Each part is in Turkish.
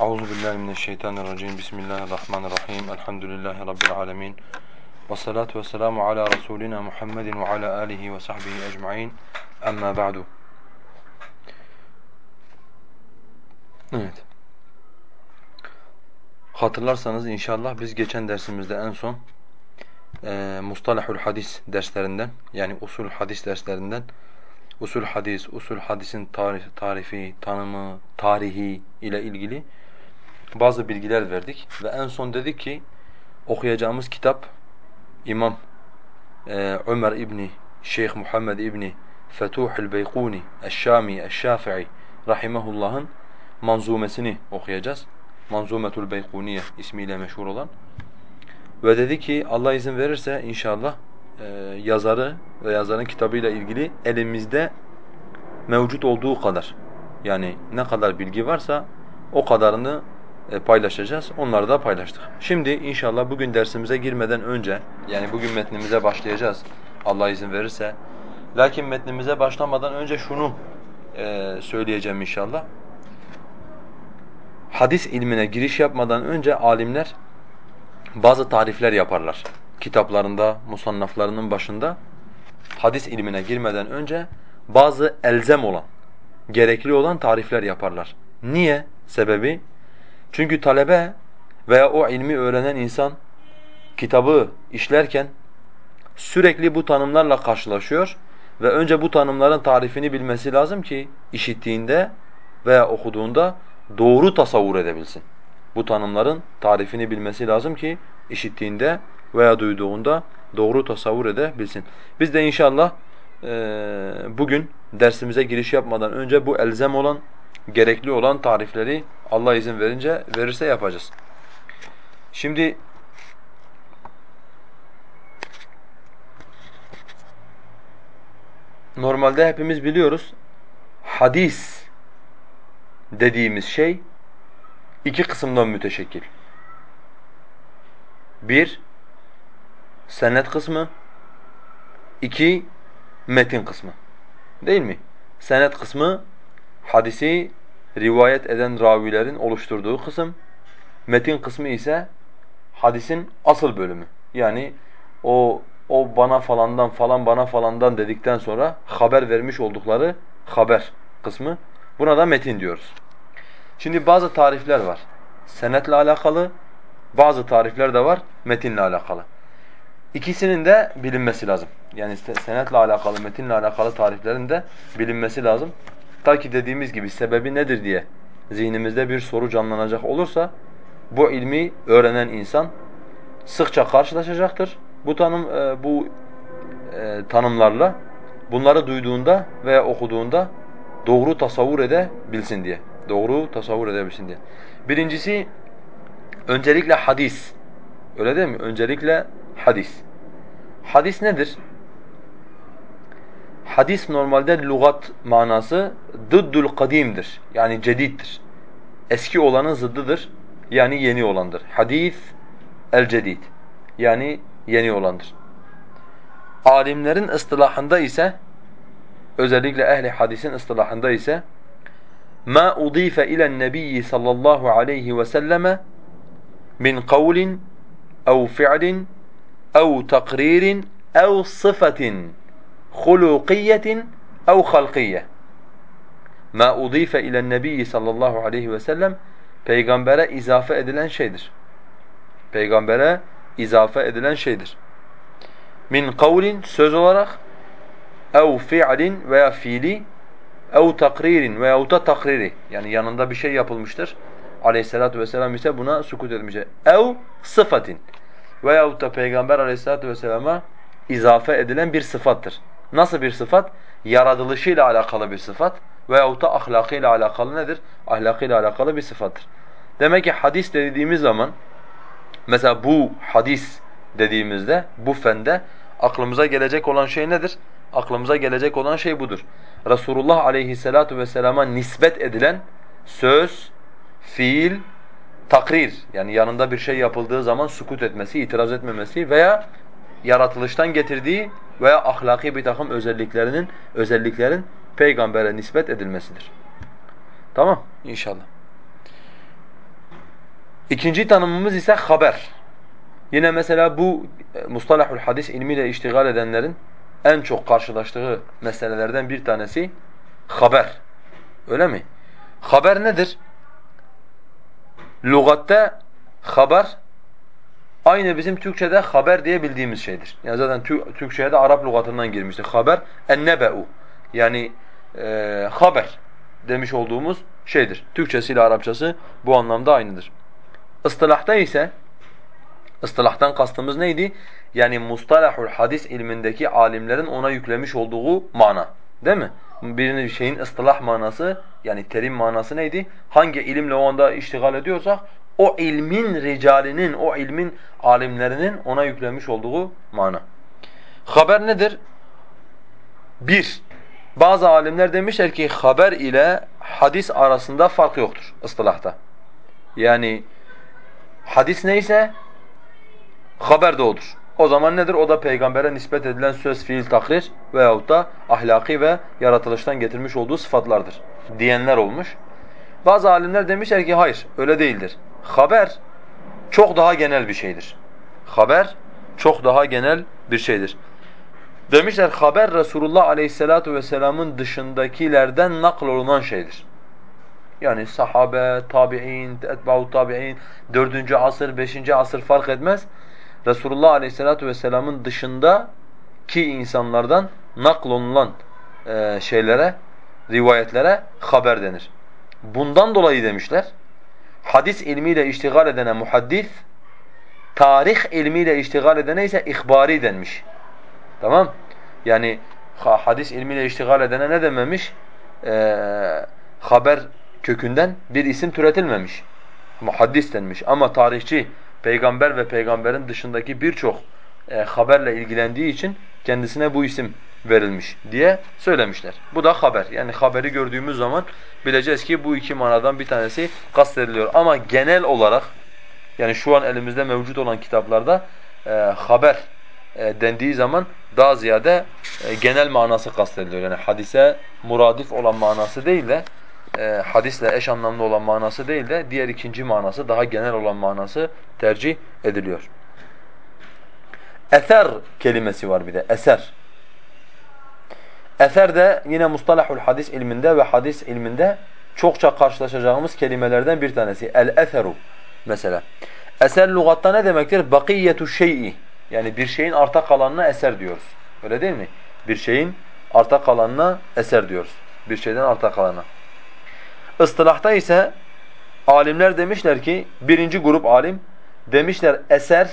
Euzu billahi mineşşeytanirracim. Bismillahirrahmanirrahim. Elhamdülillahi rabbil alamin. Ve salatu vesselamu ala rasulina Muhammedin ve ala alihi ve sahbihi ecmaîn. Amma ba'du. Evet. Hatırlarsanız inşallah biz geçen dersimizde en son e, Mustalahul Hadis derslerinden yani usul hadis derslerinden usul hadis, usul hadisin tarif, tarifi, tanımı, tarihi ile ilgili bazı bilgiler verdik ve en son dedik ki okuyacağımız kitap İmam e, Ömer İbni Şeyh Muhammed İbni Fetuhul Beykuni Eşşami Eşşafi'i rahimehullah'ın manzumesini okuyacağız. Manzumetul Beykuniye ismiyle meşhur olan. Ve dedi ki Allah izin verirse inşallah e, yazarı ve yazarın kitabıyla ilgili elimizde mevcut olduğu kadar yani ne kadar bilgi varsa o kadarını paylaşacağız. Onları da paylaştık. Şimdi inşallah bugün dersimize girmeden önce yani bugün metnimize başlayacağız Allah izin verirse. Lakin metnimize başlamadan önce şunu e, söyleyeceğim inşallah. Hadis ilmine giriş yapmadan önce alimler bazı tarifler yaparlar. Kitaplarında, musannaflarının başında hadis ilmine girmeden önce bazı elzem olan, gerekli olan tarifler yaparlar. Niye? Sebebi çünkü talebe veya o ilmi öğrenen insan kitabı işlerken sürekli bu tanımlarla karşılaşıyor ve önce bu tanımların tarifini bilmesi lazım ki işittiğinde veya okuduğunda doğru tasavvur edebilsin. Bu tanımların tarifini bilmesi lazım ki işittiğinde veya duyduğunda doğru tasavvur edebilsin. Biz de inşallah e, bugün dersimize giriş yapmadan önce bu elzem olan, gerekli olan tarifleri Allah izin verince verirse yapacağız. Şimdi normalde hepimiz biliyoruz hadis dediğimiz şey iki kısımdan müteşekkil. Bir, senet kısmı. iki metin kısmı. Değil mi? Senet kısmı hadisi rivayet eden ravilerin oluşturduğu kısım. Metin kısmı ise hadisin asıl bölümü. Yani o o bana falandan falan bana falandan dedikten sonra haber vermiş oldukları haber kısmı. Buna da metin diyoruz. Şimdi bazı tarifler var. Senetle alakalı, bazı tarifler de var metinle alakalı. İkisinin de bilinmesi lazım. Yani senetle alakalı, metinle alakalı tariflerin de bilinmesi lazım. Ta ki dediğimiz gibi sebebi nedir diye zihnimizde bir soru canlanacak olursa bu ilmi öğrenen insan sıkça karşılaşacaktır. Bu tanım e, bu e, tanımlarla bunları duyduğunda veya okuduğunda doğru tasavvur edebilsin diye. Doğru tasavvur edebilsin diye. Birincisi öncelikle hadis. Öyle değil mi? Öncelikle hadis. Hadis nedir? Hadis normalde lügat manası dıddul kadimdir. Yani cediddir. Eski olanın zıddıdır. Yani yeni olandır. Hadis el cedid. Yani yeni olandır. Alimlerin ıstılahında ise özellikle ehli hadisin ıstılahında ise ma udife ilen nebiyyi sallallahu aleyhi ve selleme min kavlin ev fi'lin ev takririn ev sıfatin hulukiyetin ev halkiye. Ma udife ilen nebiyyi sallallahu aleyhi ve sellem peygambere izafe edilen şeydir. Peygambere izafe edilen şeydir. Min kavlin söz olarak ev fi'lin veya fiili ev takririn veya da takriri yani yanında bir şey yapılmıştır. Aleyhissalatu vesselam ise buna sukut etmiştir. Ev sıfatin veyahut da Peygamber aleyhissalatu vesselama izafe edilen bir sıfattır. Nasıl bir sıfat? Yaratılışıyla alakalı bir sıfat veyahut da ahlakıyla alakalı nedir? Ahlakıyla alakalı bir sıfattır. Demek ki hadis dediğimiz zaman mesela bu hadis dediğimizde bu fende aklımıza gelecek olan şey nedir? Aklımıza gelecek olan şey budur. Resulullah aleyhissalatu vesselama nispet edilen söz, fiil, takrir yani yanında bir şey yapıldığı zaman sukut etmesi, itiraz etmemesi veya yaratılıştan getirdiği veya ahlaki bir takım özelliklerinin özelliklerin peygambere nispet edilmesidir. Tamam inşallah. İkinci tanımımız ise haber. Yine mesela bu e, mustalahul hadis ilmiyle iştigal edenlerin en çok karşılaştığı meselelerden bir tanesi haber. Öyle mi? Haber nedir? Lugatta haber aynı bizim Türkçede haber diye bildiğimiz şeydir. Yani zaten Türkçeye de Arap lügatından girmiştir. Haber ennebe'u yani e, haber demiş olduğumuz şeydir. Türkçesi ile Arapçası bu anlamda aynıdır. Istilahta ise ıstılahtan kastımız neydi? Yani mustalahul hadis ilmindeki alimlerin ona yüklemiş olduğu mana. Değil mi? Birinin şeyin ıstılah manası yani terim manası neydi? Hangi ilimle o anda iştigal ediyorsak o ilmin ricalinin, o ilmin alimlerinin ona yüklemiş olduğu mana. Haber nedir? Bir, bazı alimler demişler ki haber ile hadis arasında fark yoktur ıstılahta. Yani hadis neyse haber de odur. O zaman nedir? O da peygambere nispet edilen söz, fiil, takrir veyahut da ahlaki ve yaratılıştan getirmiş olduğu sıfatlardır diyenler olmuş. Bazı alimler demişler ki hayır öyle değildir. Haber çok daha genel bir şeydir. Haber çok daha genel bir şeydir. Demişler haber Resulullah Aleyhisselatu vesselam'ın dışındakilerden nakl olunan şeydir. Yani sahabe, tabi'in, etba'u tabi'in, dördüncü asır, beşinci asır fark etmez. Resulullah Aleyhisselatu vesselam'ın dışında ki insanlardan naklolunan e, şeylere, rivayetlere haber denir. Bundan dolayı demişler, hadis ilmiyle iştigal edene muhaddis, tarih ilmiyle iştigal edene ise ihbari denmiş. Tamam? Yani hadis ilmiyle iştigal edene ne dememiş? Ee, haber kökünden bir isim türetilmemiş. Muhaddis denmiş. Ama tarihçi, peygamber ve peygamberin dışındaki birçok e, haberle ilgilendiği için kendisine bu isim verilmiş diye söylemişler. Bu da haber. Yani haberi gördüğümüz zaman bileceğiz ki bu iki manadan bir tanesi kastediliyor. Ama genel olarak yani şu an elimizde mevcut olan kitaplarda e, haber e, dendiği zaman daha ziyade e, genel manası kastediliyor. Yani hadise muradif olan manası değil de e, hadisle eş anlamlı olan manası değil de diğer ikinci manası daha genel olan manası tercih ediliyor. Eser kelimesi var bir de eser. Eser de yine mustalahul hadis ilminde ve hadis ilminde çokça karşılaşacağımız kelimelerden bir tanesi. El-eseru mesela. Eser lügatta ne demektir? Bakiyetu şey'i. Yani bir şeyin arta kalanına eser diyoruz. Öyle değil mi? Bir şeyin arta kalanına eser diyoruz. Bir şeyden arta kalana. Istılahta ise alimler demişler ki birinci grup alim demişler eser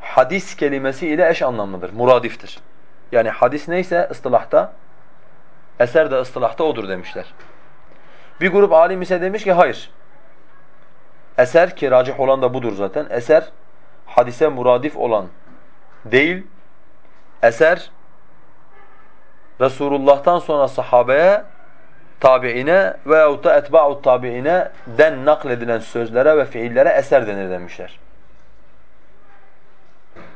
hadis kelimesi ile eş anlamlıdır, muradiftir. Yani hadis neyse ıstılahta eser de ıstılahta odur demişler. Bir grup alim ise demiş ki hayır. Eser ki racih olan da budur zaten. Eser hadise muradif olan değil. Eser Resulullah'tan sonra sahabeye tabiine veyahut da etba'u tabiine den nakledilen sözlere ve fiillere eser denir demişler.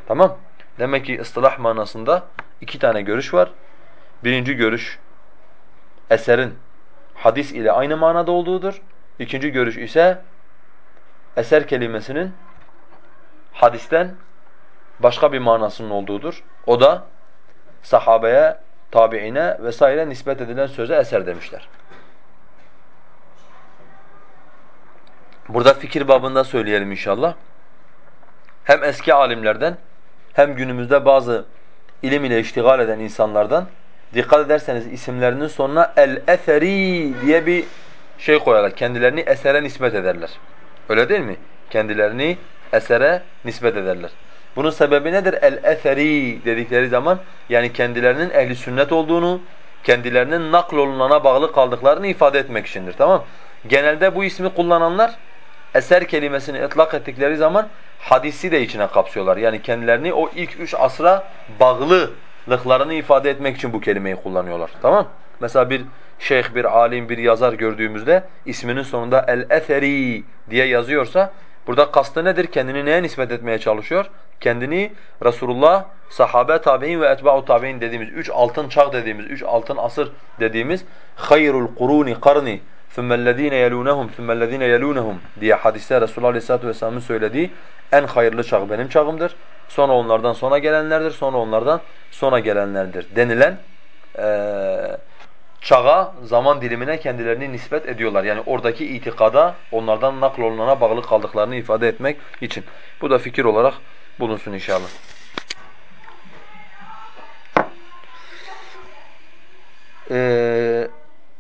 Tamam. Demek ki ıstılah manasında iki tane görüş var. Birinci görüş eserin hadis ile aynı manada olduğudur. İkinci görüş ise eser kelimesinin hadisten başka bir manasının olduğudur. O da sahabeye tabiine vesaire nispet edilen söze eser demişler. Burada fikir babında söyleyelim inşallah. Hem eski alimlerden hem günümüzde bazı ilim ile iştigal eden insanlardan dikkat ederseniz isimlerinin sonuna el-eseri diye bir şey koyarlar. Kendilerini esere nispet ederler. Öyle değil mi? Kendilerini esere nispet ederler. Bunun sebebi nedir? El-eseri dedikleri zaman yani kendilerinin ehli sünnet olduğunu, kendilerinin naklolunana bağlı kaldıklarını ifade etmek içindir. Tamam? Genelde bu ismi kullananlar eser kelimesini ıtlak ettikleri zaman hadisi de içine kapsıyorlar. Yani kendilerini o ilk üç asra bağlılıklarını ifade etmek için bu kelimeyi kullanıyorlar. Tamam? Mesela bir şeyh, bir alim, bir yazar gördüğümüzde isminin sonunda el-eseri diye yazıyorsa burada kastı nedir? Kendini neye nispet etmeye çalışıyor? kendini Resulullah, sahabe tabi'in ve etba'u tabi'in dediğimiz, üç altın çağ dediğimiz, üç altın asır dediğimiz hayrul kuruni karni ثُمَّ الَّذ۪ينَ يَلُونَهُمْ ثُمَّ الَّذ۪ينَ يَلُونَهُمْ diye hadiste Resulullah Aleyhisselatü Vesselam'ın söylediği en hayırlı çağ benim çağımdır. Sonra onlardan sonra gelenlerdir, sonra onlardan sonra gelenlerdir denilen ee, çağa, zaman dilimine kendilerini nispet ediyorlar. Yani oradaki itikada onlardan naklolunana bağlı kaldıklarını ifade etmek için. Bu da fikir olarak bulunsun inşallah. Ee,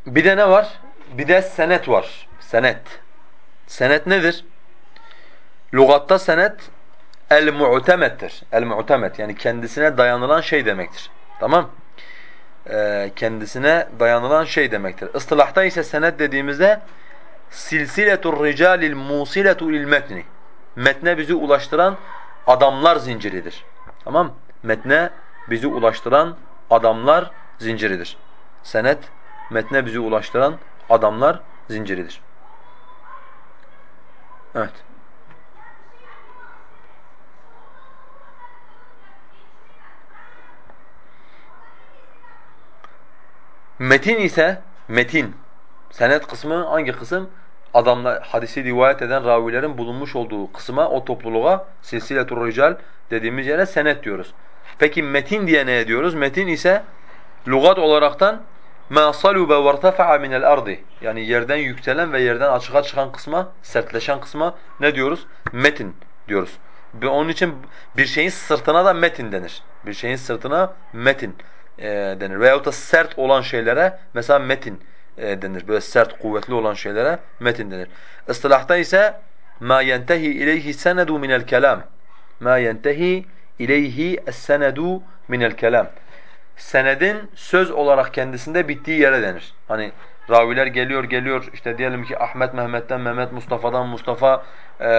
bir de ne var? Bir de senet var. Senet. Senet nedir? Lugatta senet el-mu'temettir. El-mu'temet yani kendisine dayanılan şey demektir. Tamam? Ee, kendisine dayanılan şey demektir. Istılahta ise senet dediğimizde silsiletur ricalil musiletu il metni. Metne bizi ulaştıran adamlar zinciridir. Tamam? Metne bizi ulaştıran adamlar zinciridir. Senet metne bizi ulaştıran adamlar zinciridir. Evet. Metin ise metin. Senet kısmı hangi kısım? Adamlar hadisi rivayet eden ravilerin bulunmuş olduğu kısma, o topluluğa silsiletur rical dediğimiz yere senet diyoruz. Peki metin diye ne diyoruz? Metin ise lügat olaraktan مَا صَلُبَ وَارْتَفَعَ مِنَ الْأَرْضِ Yani yerden yükselen ve yerden açığa çıkan kısma, sertleşen kısma ne diyoruz? Metin diyoruz. Onun için bir şeyin sırtına da metin denir. Bir şeyin sırtına metin e, denir. Veyahut da sert olan şeylere mesela metin e, denir. Böyle sert, kuvvetli olan şeylere metin denir. Istilahta ise ma yentehi ileyhi senedu minel kelam. Ma yentehi ileyhi es-senedu minel kelam senedin söz olarak kendisinde bittiği yere denir. Hani raviler geliyor geliyor işte diyelim ki Ahmet Mehmet'ten Mehmet Mustafa'dan Mustafa e,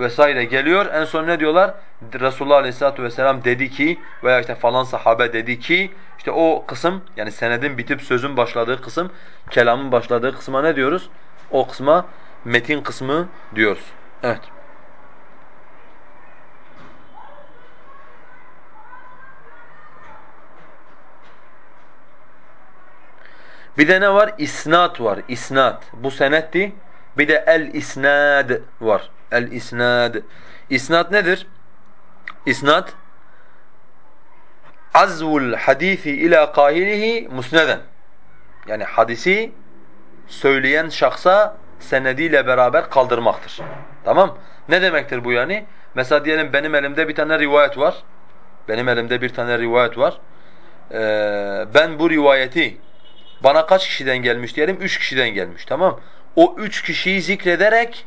vesaire geliyor. En son ne diyorlar? Resulullah Aleyhisselatü Vesselam dedi ki veya işte falan sahabe dedi ki işte o kısım yani senedin bitip sözün başladığı kısım kelamın başladığı kısma ne diyoruz? O kısma metin kısmı diyoruz. Evet. Bir de ne var? İsnat var. İsnat. Bu senetti. Bir de el-isnad var. El-isnad. İsnat nedir? İsnat azvul hadisi ila kahilihi musneden. Yani hadisi söyleyen şahsa senediyle beraber kaldırmaktır. Tamam? Ne demektir bu yani? Mesela diyelim benim elimde bir tane rivayet var. Benim elimde bir tane rivayet var. Ee, ben bu rivayeti bana kaç kişiden gelmiş diyelim? Üç kişiden gelmiş tamam O üç kişiyi zikrederek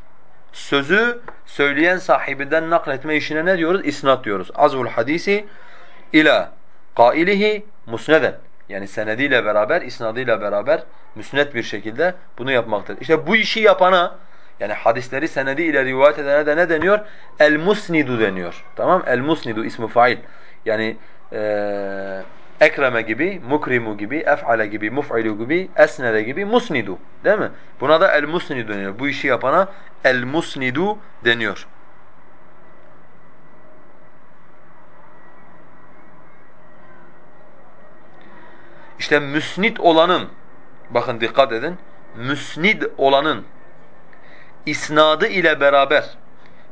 sözü söyleyen sahibinden nakletme işine ne diyoruz? İsnat diyoruz. Azvul hadisi ila kailihi musneden. Yani senediyle beraber, isnadıyla beraber müsnet bir şekilde bunu yapmaktır. İşte bu işi yapana yani hadisleri senedi ile rivayet edene de ne deniyor? El musnidu deniyor. Tamam? El musnidu ismi fail. Yani ee, ekreme gibi, mukrimu gibi, ef'ale gibi, muf'ilu gibi, esnede gibi, musnidu. Değil mi? Buna da el-musnidu deniyor. Bu işi yapana el-musnidu deniyor. İşte müsnid olanın, bakın dikkat edin, müsnid olanın isnadı ile beraber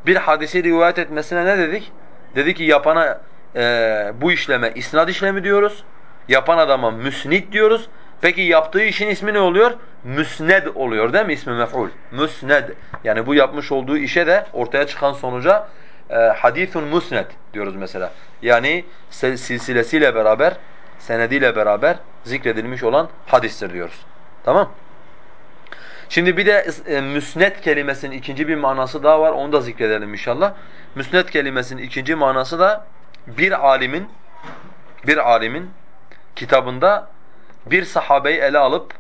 bir hadisi rivayet etmesine ne dedik? Dedi ki yapana e, bu işleme isnad işlemi diyoruz. Yapan adama müsnid diyoruz. Peki yaptığı işin ismi ne oluyor? Müsned oluyor değil mi ismi mef'ul? Müsned. Yani bu yapmış olduğu işe de ortaya çıkan sonuca e, hadithun musned diyoruz mesela. Yani silsilesiyle beraber, senediyle beraber zikredilmiş olan hadistir diyoruz. Tamam? Şimdi bir de e, müsned kelimesinin ikinci bir manası daha var. Onu da zikredelim inşallah. Müsned kelimesinin ikinci manası da bir alimin bir alimin kitabında bir sahabeyi ele alıp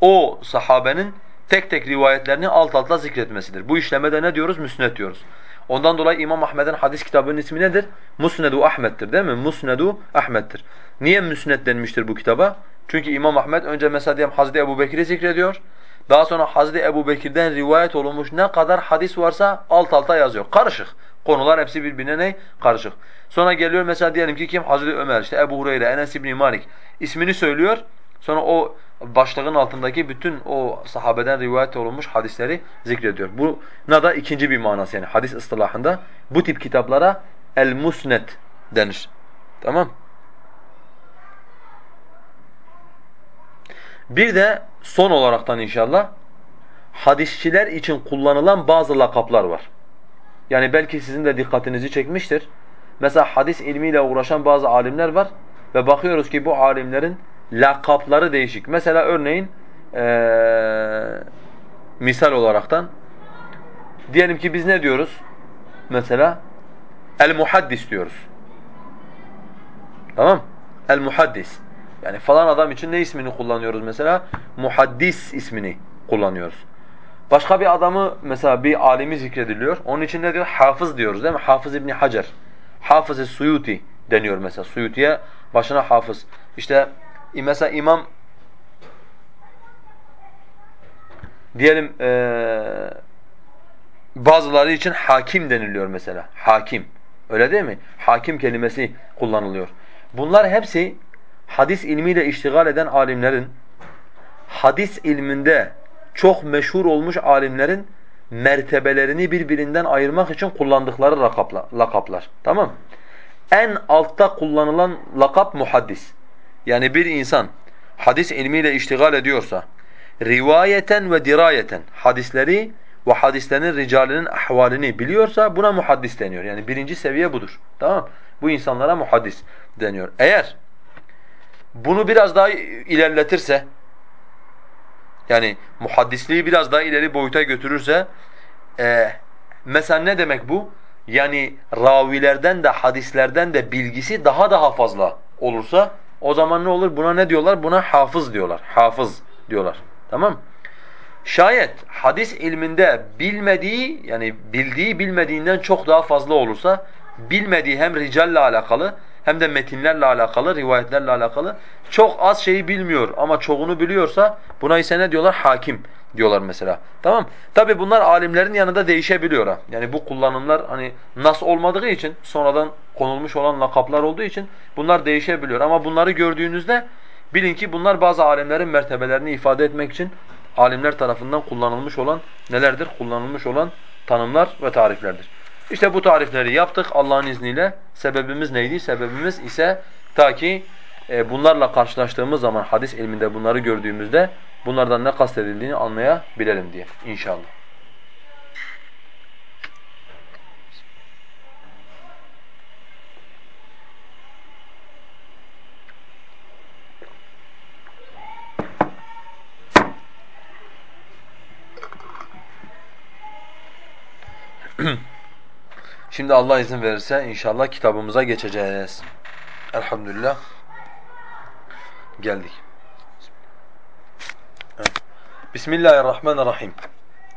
o sahabenin tek tek rivayetlerini alt alta zikretmesidir. Bu işlemede ne diyoruz? Müsned diyoruz. Ondan dolayı İmam Ahmed'in hadis kitabının ismi nedir? Musnedu Ahmet'tir değil mi? Musnedu Ahmet'tir. Niye müsned denmiştir bu kitaba? Çünkü İmam Ahmed önce mesela diyelim Hazreti Ebu Bekir'i zikrediyor. Daha sonra Hazreti Ebu Bekir'den rivayet olunmuş ne kadar hadis varsa alt alta yazıyor. Karışık. Konular hepsi birbirine ne? Karışık. Sonra geliyor mesela diyelim ki kim? Hazreti Ömer, işte Ebu Hureyre, Enes İbn Malik ismini söylüyor. Sonra o başlığın altındaki bütün o sahabeden rivayet olunmuş hadisleri zikrediyor. Buna da ikinci bir manası yani hadis ıstılahında bu tip kitaplara el-musned denir. Tamam? Bir de son olaraktan inşallah hadisçiler için kullanılan bazı lakaplar var. Yani belki sizin de dikkatinizi çekmiştir. Mesela hadis ilmiyle uğraşan bazı alimler var ve bakıyoruz ki bu alimlerin lakapları değişik. Mesela örneğin ee, misal olaraktan diyelim ki biz ne diyoruz? Mesela el-muhaddis diyoruz. Tamam? El-muhaddis. Yani falan adam için ne ismini kullanıyoruz mesela? Muhaddis ismini kullanıyoruz. Başka bir adamı mesela bir alimi zikrediliyor. Onun için ne diyor? Hafız diyoruz değil mi? Hafız İbni Hacer. Hafız-ı Suyuti deniyor mesela. Suyuti'ye başına hafız. İşte mesela imam diyelim ee, bazıları için hakim deniliyor mesela. Hakim. Öyle değil mi? Hakim kelimesi kullanılıyor. Bunlar hepsi hadis ilmiyle iştigal eden alimlerin hadis ilminde çok meşhur olmuş alimlerin mertebelerini birbirinden ayırmak için kullandıkları lakaplar. Tamam En altta kullanılan lakap muhaddis. Yani bir insan hadis ilmiyle iştigal ediyorsa, rivayeten ve dirayeten hadisleri ve hadislerin ricalinin ahvalini biliyorsa buna muhaddis deniyor. Yani birinci seviye budur. Tamam Bu insanlara muhaddis deniyor. Eğer bunu biraz daha ilerletirse, yani muhaddisliği biraz daha ileri boyuta götürürse, e, mesela ne demek bu? Yani ravilerden de hadislerden de bilgisi daha daha fazla olursa o zaman ne olur? Buna ne diyorlar? Buna hafız diyorlar. Hafız diyorlar. Tamam Şayet hadis ilminde bilmediği yani bildiği bilmediğinden çok daha fazla olursa bilmediği hem ricalle alakalı hem de metinlerle alakalı, rivayetlerle alakalı çok az şeyi bilmiyor ama çoğunu biliyorsa buna ise ne diyorlar? Hakim diyorlar mesela. Tamam? Tabi bunlar alimlerin yanında değişebiliyor ha. Yani bu kullanımlar hani nas olmadığı için sonradan konulmuş olan lakaplar olduğu için bunlar değişebiliyor. Ama bunları gördüğünüzde bilin ki bunlar bazı alimlerin mertebelerini ifade etmek için alimler tarafından kullanılmış olan nelerdir? Kullanılmış olan tanımlar ve tariflerdir. İşte bu tarifleri yaptık Allah'ın izniyle. Sebebimiz neydi? Sebebimiz ise ta ki e, bunlarla karşılaştığımız zaman hadis ilminde bunları gördüğümüzde bunlardan ne kastedildiğini anlayabilelim diye inşallah. Şimdi Allah izin verirse inşallah kitabımıza geçeceğiz. Elhamdülillah. Geldik. Bismillahirrahmanirrahim.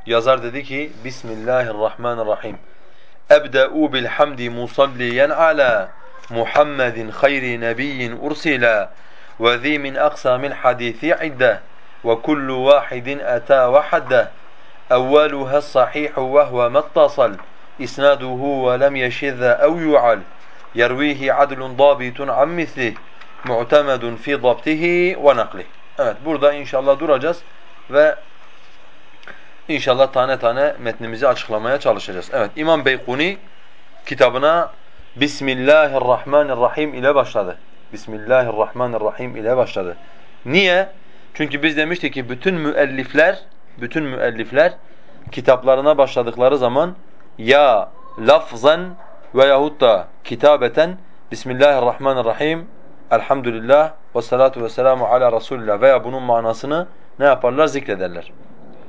Yazar dedi ki Bismillahirrahmanirrahim. Ebde'u bilhamdi musalliyen ala Muhammedin hayri nebiyyin ursila ve zi min aksamil hadisi idde ve kullu vahidin ata ve hadde evveluha sahihu ve huve mettasal isnaduhu ve lem yeşizze ev yu'al yervihi adlun dabitun an mu'temedun fi dabtihi ve naklih. Evet burada inşallah duracağız ve inşallah tane tane metnimizi açıklamaya çalışacağız. Evet İmam Beykuni kitabına Bismillahirrahmanirrahim ile başladı. Bismillahirrahmanirrahim ile başladı. Niye? Çünkü biz demiştik ki bütün müellifler, bütün müellifler kitaplarına başladıkları zaman ya lafzan veyahut da kitabeten Bismillahirrahmanirrahim Elhamdülillah ve salatu ve selamu ala Resulillah veya bunun manasını ne yaparlar? Zikrederler.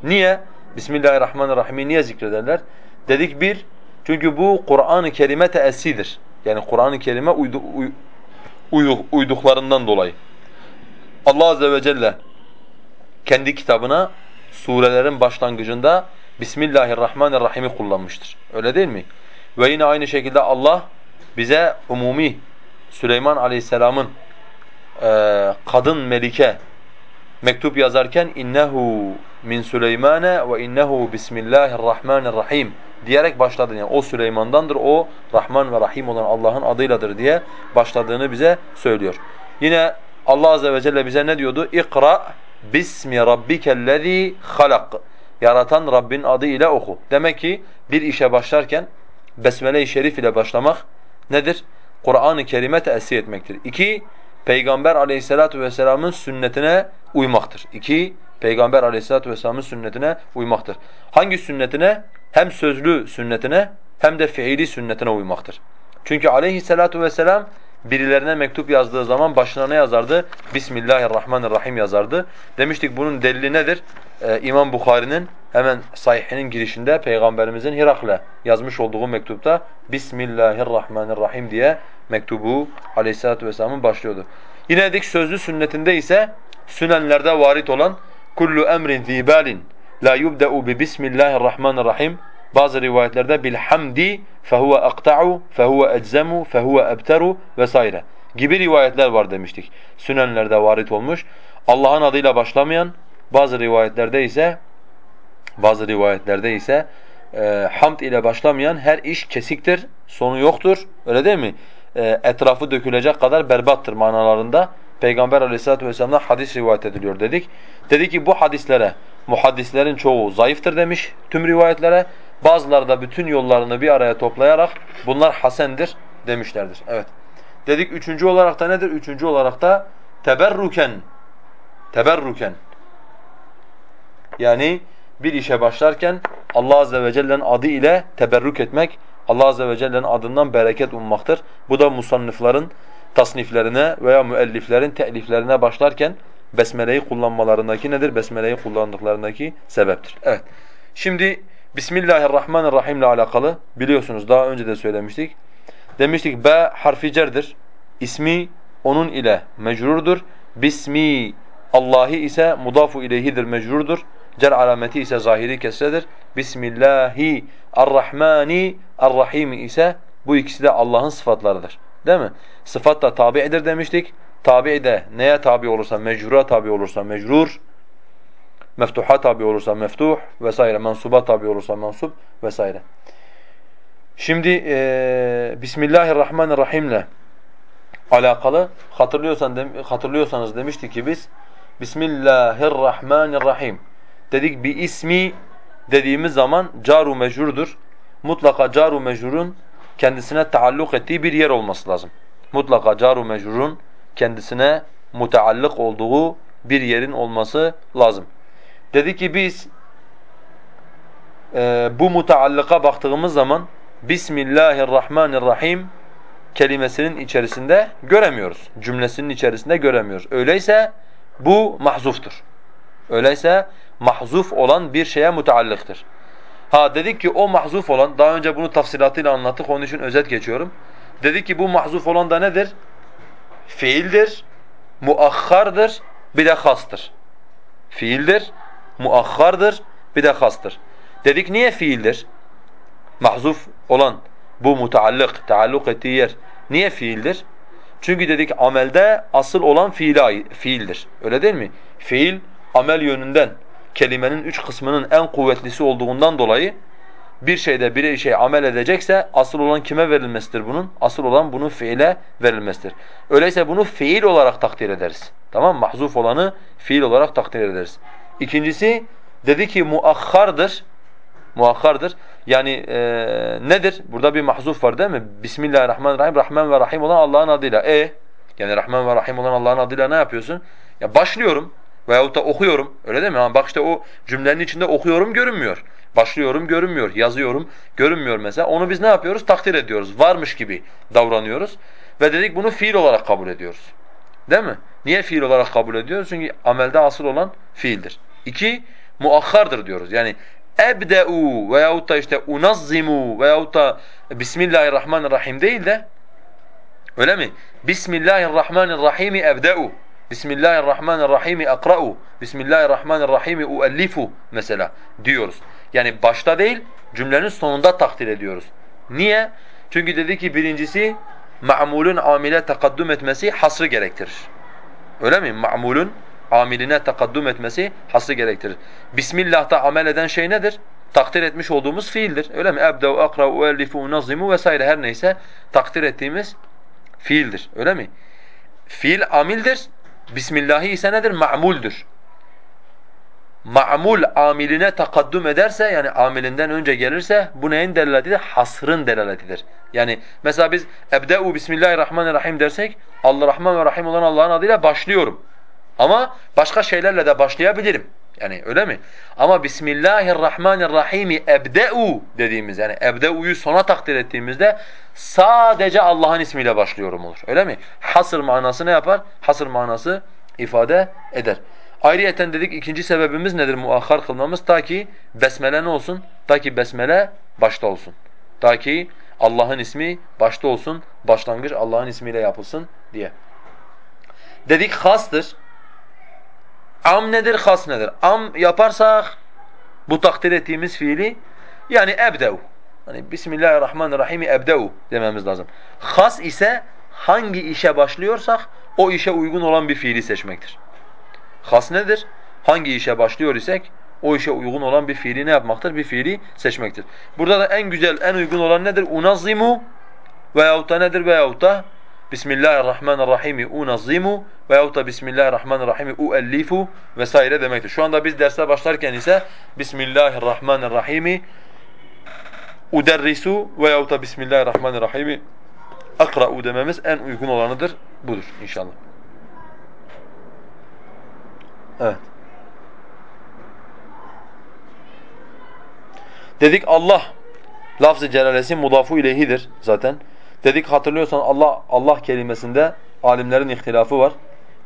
Niye? Bismillahirrahmanirrahim'i niye zikrederler? Dedik bir, çünkü bu Kur'an-ı Kerime teessidir. Yani Kur'an-ı Kerime uydu, uy, uyduk, uyduklarından dolayı. Allah Azze ve Celle kendi kitabına surelerin başlangıcında Bismillahirrahmanirrahim'i kullanmıştır. Öyle değil mi? Ve yine aynı şekilde Allah bize umumi Süleyman Aleyhisselam'ın e, kadın melike mektup yazarken innehu min Süleymane ve innehu bismillahirrahmanirrahim diyerek başladı. Yani o Süleyman'dandır, o Rahman ve Rahim olan Allah'ın adıyladır diye başladığını bize söylüyor. Yine Allah azze ve celle bize ne diyordu? İkra Bismi rabbikellezî halak. Yaratan Rabbin adı ile oku. Demek ki bir işe başlarken Besmele-i Şerif ile başlamak nedir? Kur'an-ı Kerim'e teessir etmektir. İki, Peygamber aleyhissalatu vesselamın sünnetine uymaktır. İki, Peygamber aleyhissalatu vesselamın sünnetine uymaktır. Hangi sünnetine? Hem sözlü sünnetine hem de fiili sünnetine uymaktır. Çünkü aleyhissalatu vesselam birilerine mektup yazdığı zaman başına ne yazardı? Bismillahirrahmanirrahim yazardı. Demiştik bunun delili nedir? Ee, İmam Bukhari'nin hemen sahihinin girişinde Peygamberimizin Hirak'le yazmış olduğu mektupta Bismillahirrahmanirrahim diye mektubu aleyhissalatu vesselamın başlıyordu. Yine dedik sözlü sünnetinde ise sünenlerde varit olan kullu emrin zibalin la yubda'u bi bismillahirrahmanirrahim bazı rivayetlerde bilhamdi fehuve aqta'u fehuve eczemu fehuve ebteru vesaire gibi rivayetler var demiştik. Sünenlerde varit olmuş. Allah'ın adıyla başlamayan bazı rivayetlerde ise bazı rivayetlerde ise e, hamd ile başlamayan her iş kesiktir, sonu yoktur. Öyle değil mi? E, etrafı dökülecek kadar berbattır manalarında. Peygamber Aleyhisselatü vesselam'dan hadis rivayet ediliyor dedik. Dedi ki bu hadislere muhaddislerin çoğu zayıftır demiş tüm rivayetlere. Bazıları da bütün yollarını bir araya toplayarak bunlar hasendir demişlerdir. Evet. Dedik üçüncü olarak da nedir? Üçüncü olarak da teberruken. Teberruken. Yani bir işe başlarken Allah azze ve celle'nin adı ile teberrük etmek, Allah azze ve celle'nin adından bereket ummaktır. Bu da musannıfların tasniflerine veya müelliflerin teliflerine başlarken besmeleyi kullanmalarındaki nedir? Besmeleyi kullandıklarındaki sebeptir. Evet. Şimdi Bismillahirrahmanirrahim ile alakalı biliyorsunuz daha önce de söylemiştik. Demiştik B harfi cerdir. İsmi onun ile mecrurdur. Bismi Allahi ise mudafu ileyhidir, mecrurdur. Cer alameti ise zahiri kesredir. Bismillahi Ar-Rahmani Ar-Rahim ise bu ikisi de Allah'ın sıfatlarıdır. Değil mi? Sıfat da tabi'idir demiştik. Tabi de neye tabi olursa, mecrura tabi olursa mecrur, meftuha tabi olursa meftuh vesaire, mensuba tabi olursa mensup vesaire. Şimdi e, Bismillahirrahmanirrahim ile alakalı hatırlıyorsan hatırlıyorsanız demiştik ki biz Bismillahirrahmanirrahim dedik bir ismi dediğimiz zaman caru mecrurdur. Mutlaka caru mecrurun kendisine taalluk ettiği bir yer olması lazım. Mutlaka caru mecrurun kendisine muteallık olduğu bir yerin olması lazım. Dedi ki biz e, bu muteallika baktığımız zaman Bismillahirrahmanirrahim kelimesinin içerisinde göremiyoruz. Cümlesinin içerisinde göremiyoruz. Öyleyse bu mahzuftur. Öyleyse mahzuf olan bir şeye muteallıktır. Ha dedik ki o mahzuf olan, daha önce bunu tafsilatıyla anlattık, onun için özet geçiyorum. Dedik ki bu mahzuf olan da nedir? Fiildir, muakhardır, bir de hastır. Fiildir, muakhardır, bir de hastır. Dedik niye fiildir? Mahzuf olan bu muteallık, taalluk ettiği yer niye fiildir? Çünkü dedik amelde asıl olan fiil, fiildir. Öyle değil mi? Fiil amel yönünden kelimenin üç kısmının en kuvvetlisi olduğundan dolayı bir şeyde bir şey amel edecekse asıl olan kime verilmesidir bunun? Asıl olan bunun fiile verilmesidir. Öyleyse bunu fiil olarak takdir ederiz. Tamam Mahzuf olanı fiil olarak takdir ederiz. İkincisi dedi ki muakhardır. Muakhardır. Yani e, nedir? Burada bir mahzuf var değil mi? Bismillahirrahmanirrahim. Rahman ve Rahim olan Allah'ın adıyla. E yani Rahman ve Rahim olan Allah'ın adıyla ne yapıyorsun? Ya başlıyorum veyahut da okuyorum. Öyle değil mi? Yani bak işte o cümlenin içinde okuyorum görünmüyor. Başlıyorum görünmüyor. Yazıyorum görünmüyor mesela. Onu biz ne yapıyoruz? Takdir ediyoruz. Varmış gibi davranıyoruz. Ve dedik bunu fiil olarak kabul ediyoruz. Değil mi? Niye fiil olarak kabul ediyoruz? Çünkü amelde asıl olan fiildir. İki, muakhardır diyoruz. Yani ebde'u veyahut da işte unazzimu veyahut da Bismillahirrahmanirrahim değil de öyle mi? Bismillahirrahmanirrahim ebde'u Bismillahirrahmanirrahim akra'u Bismillahirrahmanirrahim uellifu mesela diyoruz. Yani başta değil cümlenin sonunda takdir ediyoruz. Niye? Çünkü dedi ki birincisi ma'mulun amile takaddüm etmesi hasrı gerektirir. Öyle mi? Ma'mulun amiline takaddüm etmesi hasrı gerektirir. Bismillah'ta amel eden şey nedir? Takdir etmiş olduğumuz fiildir. Öyle mi? Ebde'u, akra'u, uellifu, unazimu vesaire her neyse takdir ettiğimiz fiildir. Öyle mi? Fiil amildir. Bismillahi ise nedir? Ma'muldür. ma'mul amiline takaddüm ederse yani amilinden önce gelirse bu neyin delaletidir? Hasrın delaletidir. Yani mesela biz ebde'u bismillahirrahmanirrahim dersek Allah Rahman ve Rahim olan Allah'ın adıyla başlıyorum. Ama başka şeylerle de başlayabilirim. Yani öyle mi? Ama Bismillahirrahmanirrahim'i ebde'u dediğimiz yani ebde'u'yu sona takdir ettiğimizde sadece Allah'ın ismiyle başlıyorum olur. Öyle mi? Hasır manası ne yapar? Hasır manası ifade eder. Ayrıyeten dedik ikinci sebebimiz nedir muahhar kılmamız? Ta ki besmele ne olsun? Ta ki besmele başta olsun. Ta ki Allah'ın ismi başta olsun, başlangıç Allah'ın ismiyle yapılsın diye. Dedik hastır. Am nedir, has nedir? Am yaparsak bu takdir ettiğimiz fiili yani ebdev. Hani Bismillahirrahmanirrahim ebdev dememiz lazım. Has ise hangi işe başlıyorsak o işe uygun olan bir fiili seçmektir. Has nedir? Hangi işe başlıyor isek o işe uygun olan bir fiili ne yapmaktır? Bir fiili seçmektir. Burada da en güzel, en uygun olan nedir? Unazzimu veyahut da nedir veyahut da Bismillahirrahmanirrahim unazzimu veyahut da Bismillahirrahmanirrahim uellifu vesaire demektir. Şu anda biz derse başlarken ise Bismillahirrahmanirrahim uderrisu veyahut da Bismillahirrahmanirrahim akra'u dememiz en uygun olanıdır. Budur inşallah. Evet. Dedik Allah lafz-ı celalesi mudafu ileyhidir zaten. Dedik hatırlıyorsan Allah Allah kelimesinde alimlerin ihtilafı var.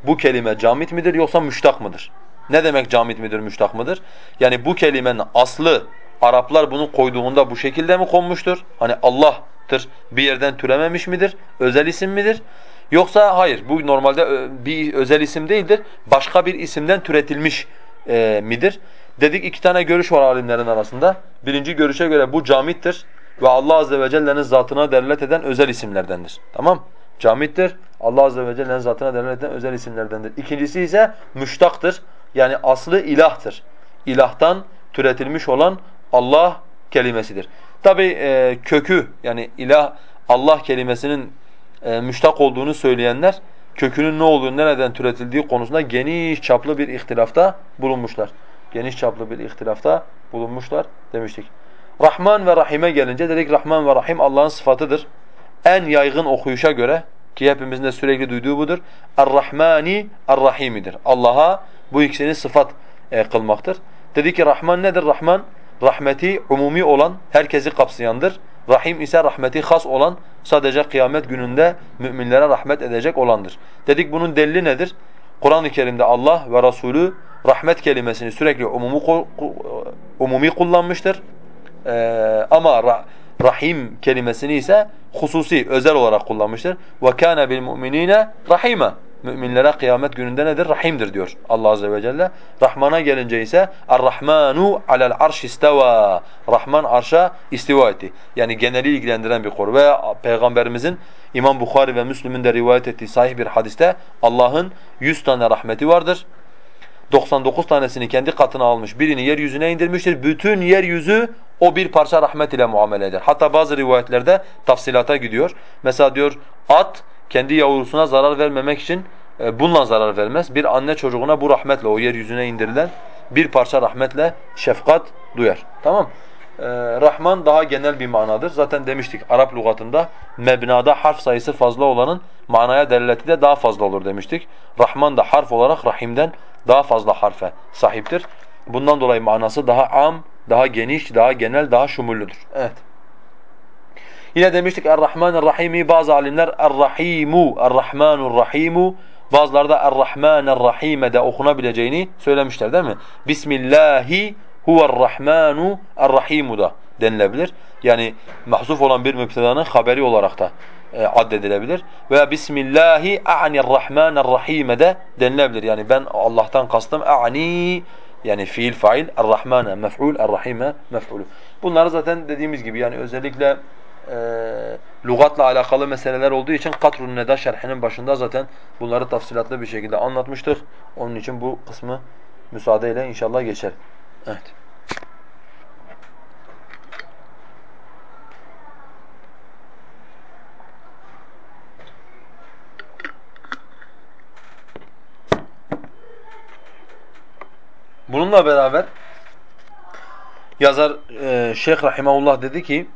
Bu kelime camit midir yoksa müştak mıdır? Ne demek camit midir, müştak mıdır? Yani bu kelimenin aslı Araplar bunu koyduğunda bu şekilde mi konmuştur? Hani Allah'tır bir yerden türememiş midir? Özel isim midir? Yoksa hayır bu normalde bir özel isim değildir. Başka bir isimden türetilmiş e, midir? Dedik iki tane görüş var alimlerin arasında. Birinci görüşe göre bu camittir ve Allah azze ve celle'nin zatına delalet eden özel isimlerdendir. Tamam? Camittir. Allah azze ve celle'nin zatına delalet eden özel isimlerdendir. İkincisi ise müştaktır. Yani aslı ilahtır. İlahtan türetilmiş olan Allah kelimesidir. Tabi e, kökü yani ilah Allah kelimesinin e, müştak olduğunu söyleyenler kökünün ne olduğunu, nereden türetildiği konusunda geniş çaplı bir ihtilafta bulunmuşlar. Geniş çaplı bir ihtilafta bulunmuşlar demiştik. Rahman ve Rahim'e gelince dedik Rahman ve Rahim Allah'ın sıfatıdır. En yaygın okuyuşa göre ki hepimizin de sürekli duyduğu budur. Er-Rahmani Er-Rahimidir. Allah'a bu ikisini sıfat e, kılmaktır. Dedi ki Rahman nedir? Rahman rahmeti umumi olan, herkesi kapsayandır. Rahim ise rahmeti has olan, sadece kıyamet gününde müminlere rahmet edecek olandır. Dedik bunun delili nedir? Kur'an-ı Kerim'de Allah ve Resulü rahmet kelimesini sürekli umumi, umumi kullanmıştır. Ee, ama ra rahim kelimesini ise hususi, özel olarak kullanmıştır. وَكَانَ بِالْمُؤْمِنِينَ رَحِيمًا Müminlere kıyamet gününde nedir? Rahimdir diyor Allah azze ve celle. Rahman'a gelince ise Er-Rahmanu alel arş isteva. Rahman arşa istiva etti. Yani geneli ilgilendiren bir konu. Ve Peygamberimizin İmam Bukhari ve Müslim'in de rivayet ettiği sahih bir hadiste Allah'ın 100 tane rahmeti vardır. 99 tanesini kendi katına almış, birini yeryüzüne indirmiştir. Bütün yeryüzü o bir parça rahmet ile muamele eder. Hatta bazı rivayetlerde tafsilata gidiyor. Mesela diyor at kendi yavrusuna zarar vermemek için e, bununla zarar vermez. Bir anne çocuğuna bu rahmetle o yeryüzüne indirilen bir parça rahmetle şefkat duyar. Tamam? Ee, Rahman daha genel bir manadır. Zaten demiştik Arap lügatında mebnada harf sayısı fazla olanın manaya delaleti de daha fazla olur demiştik. Rahman da harf olarak rahimden daha fazla harfe sahiptir. Bundan dolayı manası daha am, daha geniş, daha genel, daha şumullüdür. Evet. Yine demiştik Er-Rahmanir-Rahim'i bazı alimler Er-Rahimu, Er-Rahmanur-Rahimu bazıları da Er-Rahmanir-Rahim'e de okunabileceğini söylemişler değil mi? Bismillahi huve'r-Rahmanu Er-Rahimu da denilebilir. Yani mahzuf olan bir müptedanın haberi olarak da e, addedilebilir. Veya Bismillahi a'nir-Rahmanir-Rahim'e de denilebilir. Yani ben Allah'tan kastım a'ni yani fiil fail er-Rahmane mef'ul er-Rahime mef'ulü. Bunları zaten dediğimiz gibi yani özellikle e, lügatla alakalı meseleler olduğu için Katrun Neda şerhinin başında zaten bunları tafsilatlı bir şekilde anlatmıştık. Onun için bu kısmı müsaadeyle inşallah geçer. Evet. Bununla beraber yazar e, Şeyh Rahimahullah dedi ki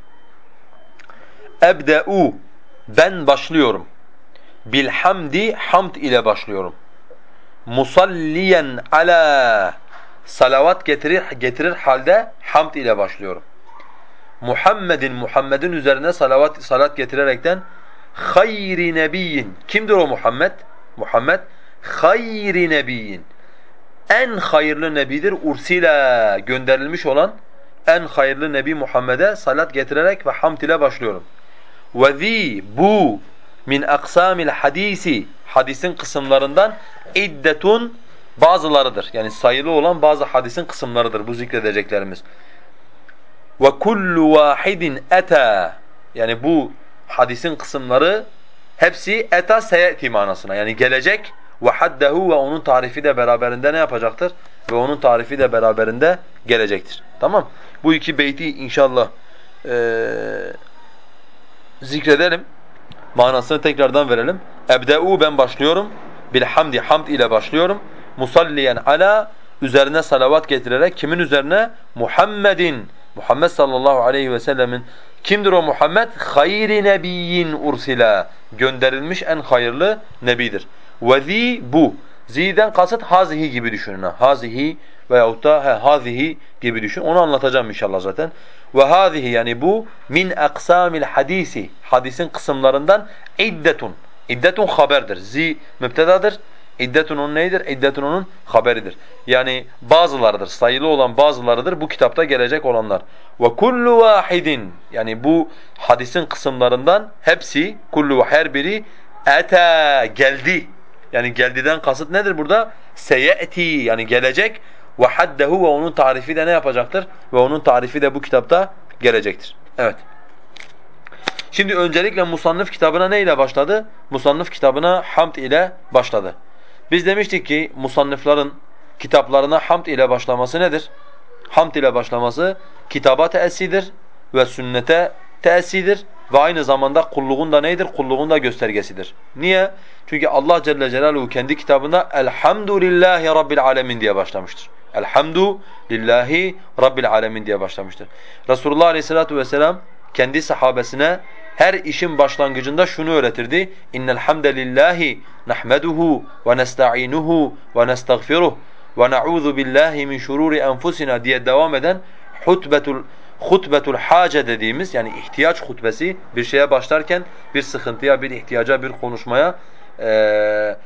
Ebde'u ben başlıyorum. Bilhamdi hamd ile başlıyorum. Musalliyen ala salavat getirir getirir halde hamd ile başlıyorum. Muhammedin Muhammed'in üzerine salavat salat getirerekten hayri nebiyyin. Kimdir o Muhammed? Muhammed hayri nebiyyin. En hayırlı nebidir ursila gönderilmiş olan en hayırlı nebi Muhammed'e salat getirerek ve hamd ile başlıyorum. Ve zi bu min aksamil hadisi hadisin kısımlarından iddetun bazılarıdır. Yani sayılı olan bazı hadisin kısımlarıdır bu zikredeceklerimiz. Ve kullu vahidin eta yani bu hadisin kısımları hepsi eta seyeti manasına yani gelecek ve haddehu ve onun tarifi de beraberinde ne yapacaktır? Ve onun tarifi de beraberinde gelecektir. Tamam? Bu iki beyti inşallah ee, zikredelim. Manasını tekrardan verelim. Ebde'u ben başlıyorum. Bilhamdi hamd ile başlıyorum. Musalliyen ala üzerine salavat getirerek kimin üzerine? Muhammedin. Muhammed sallallahu aleyhi ve sellemin kimdir o Muhammed? Hayri nebiyyin ursila. Gönderilmiş en hayırlı nebidir. Ve zi bu. Zi'den kasıt hazihi gibi düşünün. Hazihi veyahut da he, hazihi gibi düşün. Onu anlatacağım inşallah zaten. Ve hazihi yani bu min aksamil hadisi. Hadisin kısımlarından iddetun. İddetun haberdir. Zi müptedadır. İddetun onun neydir? İddetun onun haberidir. Yani bazılarıdır, sayılı olan bazılarıdır bu kitapta gelecek olanlar. Ve kullu vahidin yani bu hadisin kısımlarından hepsi, kullu her biri ete geldi. Yani geldiden kasıt nedir burada? Seyeti yani gelecek ve haddehu ve onun tarifi de ne yapacaktır? Ve onun tarifi de bu kitapta gelecektir. Evet. Şimdi öncelikle Musannif kitabına ne ile başladı? Musannif kitabına hamd ile başladı. Biz demiştik ki musannifların kitaplarına hamd ile başlaması nedir? Hamd ile başlaması kitaba teessidir ve sünnete teessidir ve aynı zamanda kulluğun da neydir? Kulluğun da göstergesidir. Niye? Çünkü Allah Celle Celaluhu kendi kitabında Elhamdülillahi Rabbil Alemin diye başlamıştır. Elhamdu lillahi Rabbil Alemin diye başlamıştır. Resulullah Aleyhissalatu vesselam kendi sahabesine her işin başlangıcında şunu öğretirdi. İnnel hamdelellahi nahmeduhu ve nestainuhu ve nestagfiruh ve na'udzu billahi min şururi enfusina diye devam eden hutbetul hutbetul hace dediğimiz yani ihtiyaç hutbesi bir şeye başlarken bir sıkıntıya, bir ihtiyaca, bir konuşmaya e,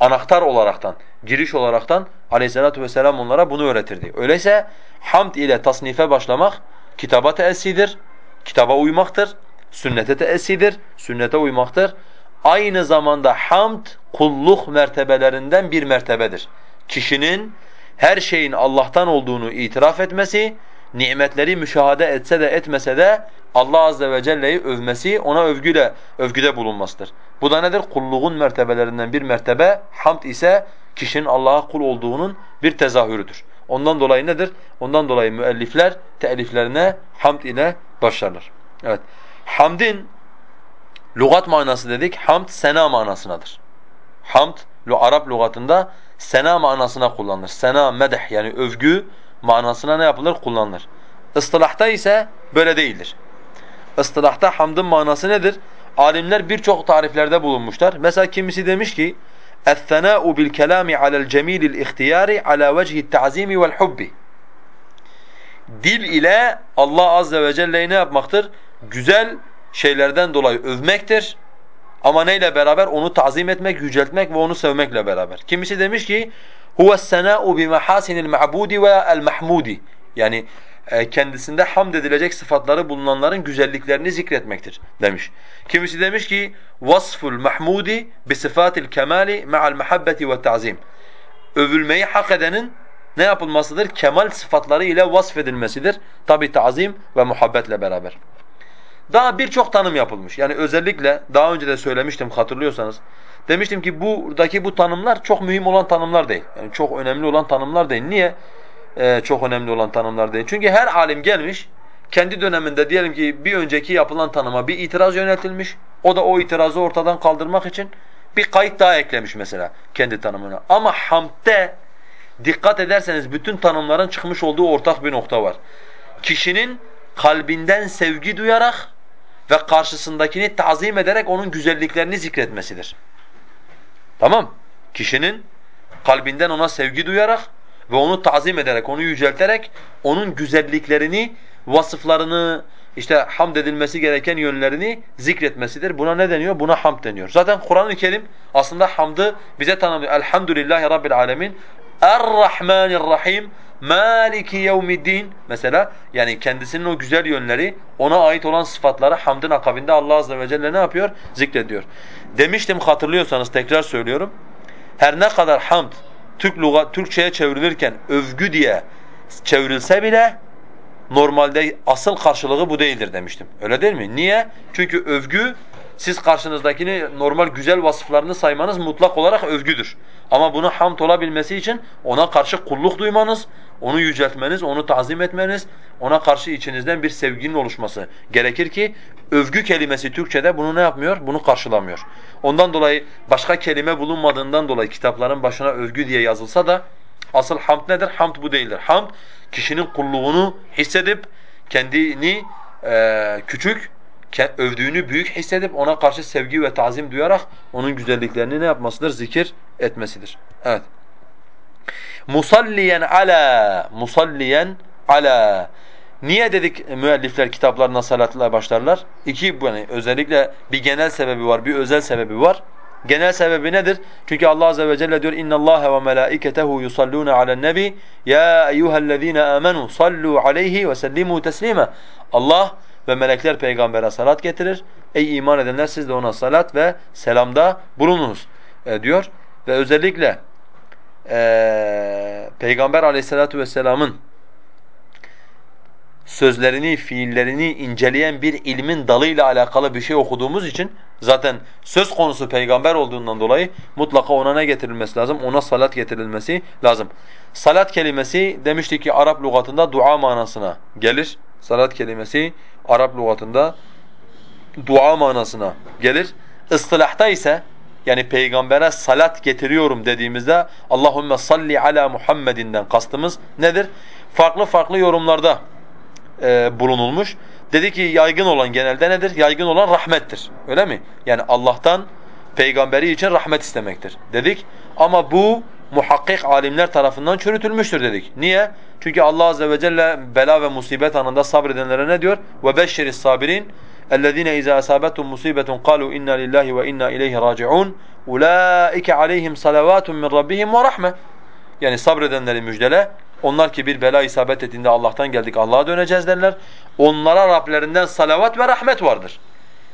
anahtar olaraktan, giriş olaraktan aleyhissalatu vesselam onlara bunu öğretirdi. Öyleyse hamd ile tasnife başlamak kitaba teessidir, kitaba uymaktır, sünnete teessidir, sünnete uymaktır. Aynı zamanda hamd kulluk mertebelerinden bir mertebedir. Kişinin her şeyin Allah'tan olduğunu itiraf etmesi, nimetleri müşahede etse de etmese de Allah azze ve celle'yi övmesi, ona övgüyle övgüde bulunmasıdır. Bu da nedir? Kulluğun mertebelerinden bir mertebe, hamd ise kişinin Allah'a kul olduğunun bir tezahürüdür. Ondan dolayı nedir? Ondan dolayı müellifler teliflerine hamd ile başlarlar. Evet. Hamdin lügat manası dedik. Hamd sena manasınadır. Hamd Arap lügatında sena manasına kullanılır. Sena medh yani övgü manasına ne yapılır? Kullanılır. Istılahta ise böyle değildir. Istılahta hamdın manası nedir? Alimler birçok tariflerde bulunmuşlar. Mesela kimisi demiş ki اَثَّنَاءُ بِالْكَلَامِ عَلَى الْجَمِيلِ الْاِخْتِيَارِ عَلَى وَجْهِ التَّعْزِيمِ وَالْحُبِّ Dil ile Allah azze ve celle'yi ne yapmaktır? Güzel şeylerden dolayı övmektir. Ama neyle beraber? Onu tazim etmek, yüceltmek ve onu sevmekle beraber. Kimisi demiş ki huve sena'u bi mahasinil ma'budi ve el mahmudi. Yani e, kendisinde hamd edilecek sıfatları bulunanların güzelliklerini zikretmektir demiş. Kimisi demiş ki vasful mahmudi bi sıfatil kemali ma'al mahabbeti ve ta'zim. Övülmeyi hak edenin ne yapılmasıdır? Kemal sıfatları ile vasfedilmesidir. Tabi ta'zim ve muhabbetle beraber. Daha birçok tanım yapılmış. Yani özellikle daha önce de söylemiştim hatırlıyorsanız. Demiştim ki buradaki bu tanımlar çok mühim olan tanımlar değil. Yani çok önemli olan tanımlar değil. Niye? Ee, çok önemli olan tanımlar değil. Çünkü her alim gelmiş, kendi döneminde diyelim ki bir önceki yapılan tanıma bir itiraz yöneltilmiş. O da o itirazı ortadan kaldırmak için bir kayıt daha eklemiş mesela kendi tanımına. Ama hamdde dikkat ederseniz bütün tanımların çıkmış olduğu ortak bir nokta var. Kişinin kalbinden sevgi duyarak ve karşısındakini tazim ederek onun güzelliklerini zikretmesidir. Tamam? Kişinin kalbinden ona sevgi duyarak ve onu tazim ederek, onu yücelterek onun güzelliklerini, vasıflarını, işte hamd edilmesi gereken yönlerini zikretmesidir. Buna ne deniyor? Buna hamd deniyor. Zaten Kur'an-ı Kerim aslında hamdı bize tanımlıyor. Elhamdülillahi Rabbil Alemin. Er-Rahmanir-Rahim. Maliki yevmiddin mesela yani kendisinin o güzel yönleri ona ait olan sıfatları hamdın akabinde Allah azze ve celle ne yapıyor? Zikrediyor. Demiştim hatırlıyorsanız tekrar söylüyorum. Her ne kadar hamd Türk lügat Türkçeye çevrilirken övgü diye çevrilse bile normalde asıl karşılığı bu değildir demiştim. Öyle değil mi? Niye? Çünkü övgü siz karşınızdakini normal güzel vasıflarını saymanız mutlak olarak övgüdür. Ama bunu hamd olabilmesi için ona karşı kulluk duymanız, onu yüceltmeniz, onu tazim etmeniz, ona karşı içinizden bir sevginin oluşması gerekir ki övgü kelimesi Türkçede bunu ne yapmıyor? Bunu karşılamıyor. Ondan dolayı başka kelime bulunmadığından dolayı kitapların başına övgü diye yazılsa da asıl hamd nedir? Hamd bu değildir. Hamd kişinin kulluğunu hissedip kendini e, küçük, övdüğünü büyük hissedip ona karşı sevgi ve tazim duyarak onun güzelliklerini ne yapmasıdır? Zikir etmesidir. Evet. Musalliyen ala, musalliyen ala. Niye dedik müellifler kitaplarına salatla başlarlar? İki yani özellikle bir genel sebebi var, bir özel sebebi var. Genel sebebi nedir? Çünkü Allah azze ve celle diyor inna Allah ve melaiketehu yusalluna alen nebi ya eyyuhellezina amenu sallu aleyhi ve sellimu teslima. Allah ve melekler peygambere salat getirir. Ey iman edenler siz de ona salat ve selamda bulununuz e, diyor. Ve özellikle e, Peygamber aleyhissalatu vesselamın sözlerini, fiillerini inceleyen bir ilmin dalıyla alakalı bir şey okuduğumuz için zaten söz konusu peygamber olduğundan dolayı mutlaka ona ne getirilmesi lazım? Ona salat getirilmesi lazım. Salat kelimesi demiştik ki Arap lügatında dua manasına gelir. Salat kelimesi Arap lügatında dua manasına gelir. Istilahta ise yani peygambere salat getiriyorum dediğimizde Allahümme salli ala Muhammedinden kastımız nedir? Farklı farklı yorumlarda e, bulunulmuş. Dedi ki yaygın olan genelde nedir? Yaygın olan rahmettir. Öyle mi? Yani Allah'tan peygamberi için rahmet istemektir dedik. Ama bu muhakkik alimler tarafından çürütülmüştür dedik. Niye? Çünkü Allah azze ve celle bela ve musibet anında sabredenlere ne diyor? Ve beşşeris sabirin ellezine iza asabatuhum musibetun kalu inna lillahi ve inna ileyhi raciun ulaike aleyhim salavatun min rabbihim ve rahme. Yani sabredenleri müjdele onlar ki bir bela isabet ettiğinde Allah'tan geldik Allah'a döneceğiz derler. Onlara Rablerinden salavat ve rahmet vardır.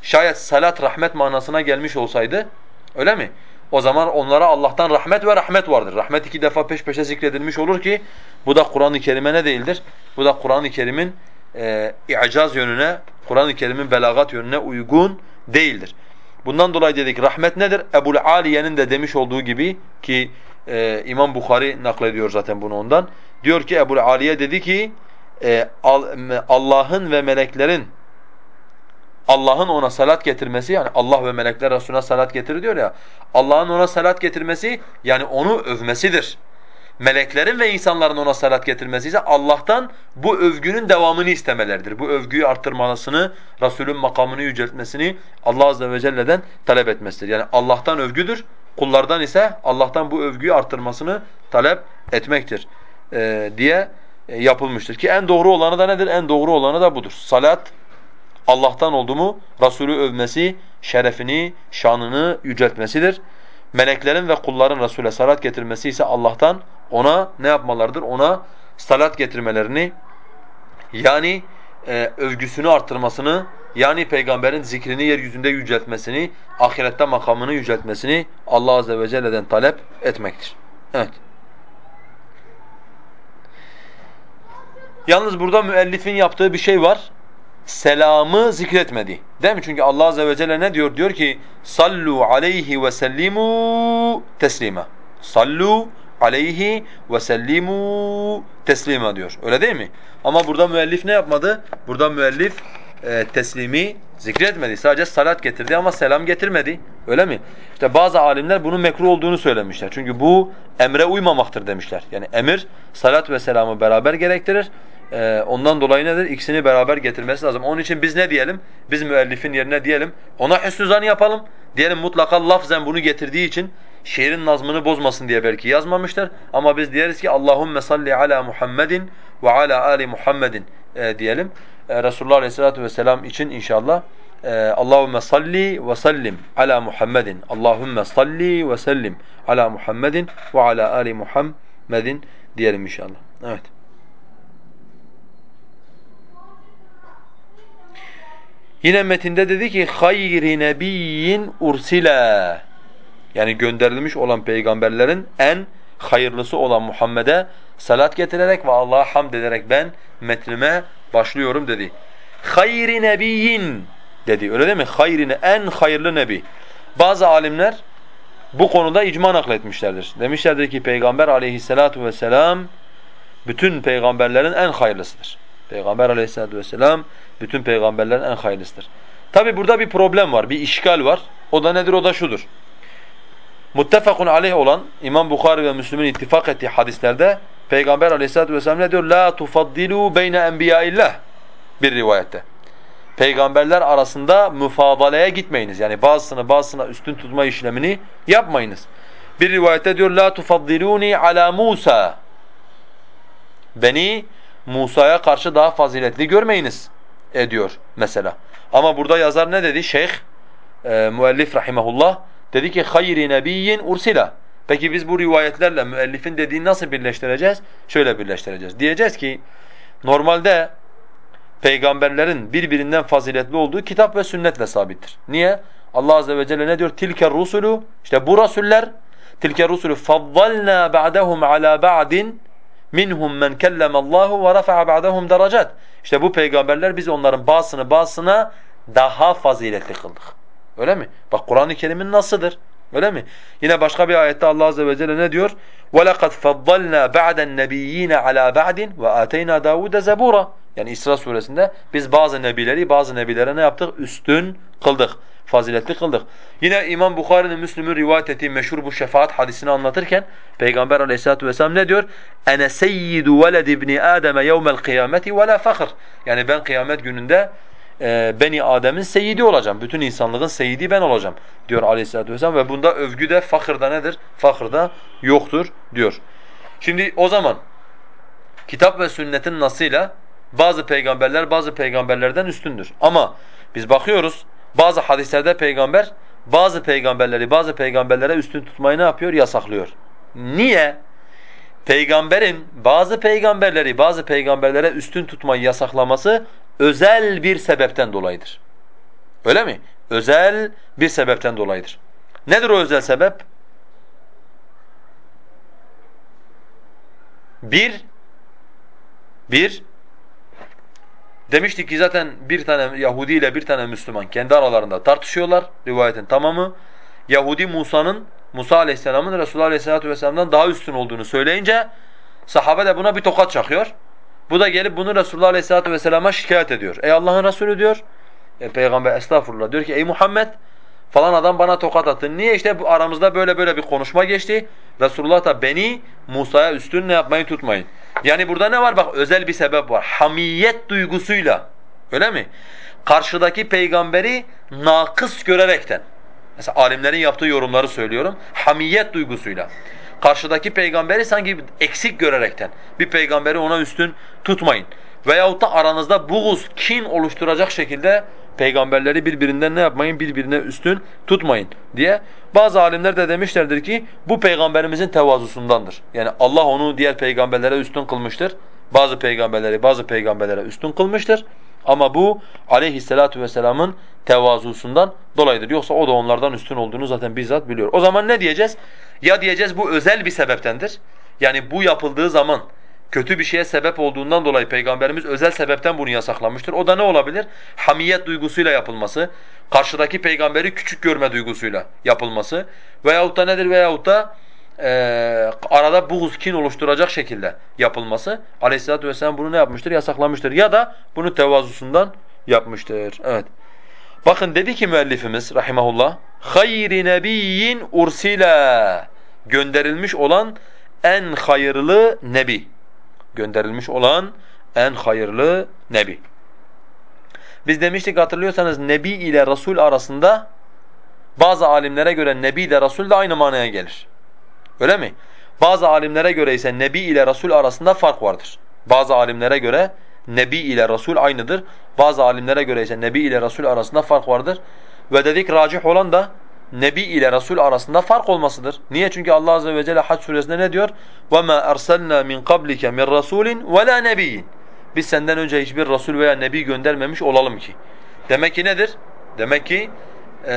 Şayet salat rahmet manasına gelmiş olsaydı öyle mi? O zaman onlara Allah'tan rahmet ve rahmet vardır. Rahmet iki defa peş peşe zikredilmiş olur ki bu da Kur'an-ı Kerim'e ne değildir? Bu da Kur'an-ı Kerim'in e, i'caz yönüne, Kur'an-ı Kerim'in belagat yönüne uygun değildir. Bundan dolayı dedik rahmet nedir? Ebul Aliye'nin de demiş olduğu gibi ki e, İmam Bukhari naklediyor zaten bunu ondan. Diyor ki Ebul Aliye dedi ki e, Allah'ın ve meleklerin Allah'ın ona salat getirmesi yani Allah ve melekler Resulüne salat getirir diyor ya. Allah'ın ona salat getirmesi yani onu övmesidir. Meleklerin ve insanların ona salat getirmesi ise Allah'tan bu övgünün devamını istemeleridir. Bu övgüyü arttırmasını, Resulün makamını yüceltmesini Allah azze ve celle'den talep etmesidir. Yani Allah'tan övgüdür, kullardan ise Allah'tan bu övgüyü arttırmasını talep etmektir e, diye e, yapılmıştır. Ki en doğru olanı da nedir? En doğru olanı da budur. Salat Allah'tan oldu mu Resulü övmesi, şerefini, şanını yüceltmesidir. Meleklerin ve kulların Resul'e salat getirmesi ise Allah'tan ona ne yapmalarıdır? Ona salat getirmelerini yani e, övgüsünü arttırmasını yani peygamberin zikrini yeryüzünde yüceltmesini, ahirette makamını yüceltmesini Allah azze ve celle'den talep etmektir. Evet. Yalnız burada müellifin yaptığı bir şey var. Selamı zikretmedi. Değil mi? Çünkü Allah azze ve celle ne diyor? Diyor ki sallu aleyhi ve sellimu teslima. Sallu aleyhi ve sellimu teslima diyor. Öyle değil mi? Ama burada müellif ne yapmadı? Burada müellif e, teslimi zikretmedi. Sadece salat getirdi ama selam getirmedi. Öyle mi? İşte bazı alimler bunun mekruh olduğunu söylemişler. Çünkü bu emre uymamaktır demişler. Yani emir salat ve selamı beraber gerektirir. Ee, ondan dolayı nedir? İkisini beraber getirmesi lazım. Onun için biz ne diyelim? Biz müellifin yerine diyelim. Ona hüsnü zan yapalım. Diyelim mutlaka lafzen bunu getirdiği için şiirin nazmını bozmasın diye belki yazmamışlar. Ama biz diyeriz ki Allahümme salli ala Muhammedin ve ala ali Muhammedin e, diyelim. E, Resulullah Aleyhisselatü Vesselam için inşallah e, Allahümme salli ve sallim ala Muhammedin. Allahümme salli ve sellim ala Muhammedin ve ala ali Muhammedin diyelim inşallah. Evet. Yine metinde dedi ki hayri nebiyyin ursila. Yani gönderilmiş olan peygamberlerin en hayırlısı olan Muhammed'e salat getirerek ve Allah'a hamd ederek ben metnime başlıyorum dedi. Hayri nebiyyin dedi. Öyle değil mi? Hayrine en hayırlı nebi. Bazı alimler bu konuda icma nakletmişlerdir. Demişlerdir ki Peygamber aleyhissalatu vesselam bütün peygamberlerin en hayırlısıdır. Peygamber aleyhissalatu vesselam bütün peygamberlerin en hayırlısıdır. Tabi burada bir problem var, bir işgal var. O da nedir? O da şudur. Muttefakun aleyh olan İmam Bukhari ve Müslüm'ün ittifak ettiği hadislerde Peygamber aleyhissalatu vesselam ne diyor? La tufaddilu beyne enbiyaillah bir rivayette. Peygamberler arasında müfadaleye gitmeyiniz. Yani bazısını bazısına üstün tutma işlemini yapmayınız. Bir rivayette diyor la tufaddiluni ala Musa. Beni Musa'ya karşı daha faziletli görmeyiniz ediyor mesela. Ama burada yazar ne dedi? Şeyh e, müellif rahimehullah dedi ki hayri nebiyyin ursila. Peki biz bu rivayetlerle müellifin dediğini nasıl birleştireceğiz? Şöyle birleştireceğiz. Diyeceğiz ki normalde peygamberlerin birbirinden faziletli olduğu kitap ve sünnetle sabittir. Niye? Allah azze ve celle ne diyor? Tilke rusulu işte bu rasuller tilke rusulu faddalna ba'dahum ala ba'din minhum men kellemallahu ve rafa'a ba'dahum derecat. İşte bu peygamberler biz onların bazısını bazısına daha faziletli kıldık. Öyle mi? Bak Kur'an-ı Kerim'in nasıdır? Öyle mi? Yine başka bir ayette Allah azze ve celle ne diyor? وَلَقَدْ فَضَّلْنَا بَعْدَ النَّبِيِّينَ عَلَى بَعْدٍ وَآتَيْنَا دَاوُدَ زَبُورًا Yani İsra suresinde biz bazı nebileri bazı nebilere ne yaptık? Üstün kıldık. Faziletli kıldık. Yine İmam Bukhari'nin Müslüm'ün rivayet ettiği meşhur bu şefaat hadisini anlatırken Peygamber Aleyhissalatu vesselam ne diyor? Ene seyyidu veled ibni Adem yevmel kıyameti ve la. Yani ben kıyamet gününde e, Beni Adem'in seyidi olacağım. Bütün insanlığın seyidi ben olacağım diyor Aleyhissalatu vesselam ve bunda övgü de fakırda nedir? Fakırda yoktur diyor. Şimdi o zaman kitap ve sünnetin nasıyla bazı peygamberler bazı peygamberlerden üstündür. Ama biz bakıyoruz bazı hadislerde peygamber bazı peygamberleri bazı peygamberlere üstün tutmayı ne yapıyor? Yasaklıyor. Niye? Peygamberin bazı peygamberleri bazı peygamberlere üstün tutmayı yasaklaması özel bir sebepten dolayıdır. Öyle mi? Özel bir sebepten dolayıdır. Nedir o özel sebep? Bir, bir, demiştik ki zaten bir tane Yahudi ile bir tane Müslüman kendi aralarında tartışıyorlar rivayetin tamamı. Yahudi Musa'nın, Musa aleyhisselamın Resulullah aleyhissalatu vesselam'dan daha üstün olduğunu söyleyince sahabe de buna bir tokat çakıyor. Bu da gelip bunu Resulullah Aleyhisselatü Vesselam'a şikayet ediyor. Ey Allah'ın Resulü diyor. E, Peygamber estağfurullah diyor ki ey Muhammed falan adam bana tokat attı. Niye işte bu aramızda böyle böyle bir konuşma geçti. Resulullah da beni Musa'ya üstün ne yapmayı tutmayın. Yani burada ne var bak özel bir sebep var. Hamiyet duygusuyla. Öyle mi? Karşıdaki peygamberi nakıs görerekten. Mesela alimlerin yaptığı yorumları söylüyorum. Hamiyet duygusuyla karşıdaki peygamberi sanki eksik görerekten bir peygamberi ona üstün tutmayın. Veyahut da aranızda buğuz, kin oluşturacak şekilde peygamberleri birbirinden ne yapmayın? Birbirine üstün tutmayın diye. Bazı alimler de demişlerdir ki bu peygamberimizin tevazusundandır. Yani Allah onu diğer peygamberlere üstün kılmıştır. Bazı peygamberleri bazı peygamberlere üstün kılmıştır. Ama bu aleyhissalatu vesselamın tevazusundan dolayıdır. Yoksa o da onlardan üstün olduğunu zaten bizzat biliyor. O zaman ne diyeceğiz? Ya diyeceğiz bu özel bir sebeptendir. Yani bu yapıldığı zaman kötü bir şeye sebep olduğundan dolayı Peygamberimiz özel sebepten bunu yasaklamıştır. O da ne olabilir? Hamiyet duygusuyla yapılması, karşıdaki peygamberi küçük görme duygusuyla yapılması veyahut da nedir veyahut da e, arada buğz, kin oluşturacak şekilde yapılması. Aleyhisselatü vesselam bunu ne yapmıştır? Yasaklamıştır. Ya da bunu tevazusundan yapmıştır. Evet. Bakın dedi ki müellifimiz rahimahullah hayri nebiyyin ursila gönderilmiş olan en hayırlı nebi. Gönderilmiş olan en hayırlı nebi. Biz demiştik hatırlıyorsanız nebi ile rasul arasında bazı alimlere göre nebi de rasul de aynı manaya gelir. Öyle mi? Bazı alimlere göre ise nebi ile rasul arasında fark vardır. Bazı alimlere göre nebi ile rasul aynıdır. Bazı alimlere göre ise nebi ile rasul arasında fark vardır. Ve dedik racih olan da nebi ile rasul arasında fark olmasıdır. Niye? Çünkü Allah azze ve celle Hac suresinde ne diyor? وَمَا أَرْسَلْنَا مِنْ قَبْلِكَ مِنْ رَسُولٍ وَلَا نَبِيٍّ Biz senden önce hiçbir rasul veya nebi göndermemiş olalım ki. Demek ki nedir? Demek ki e,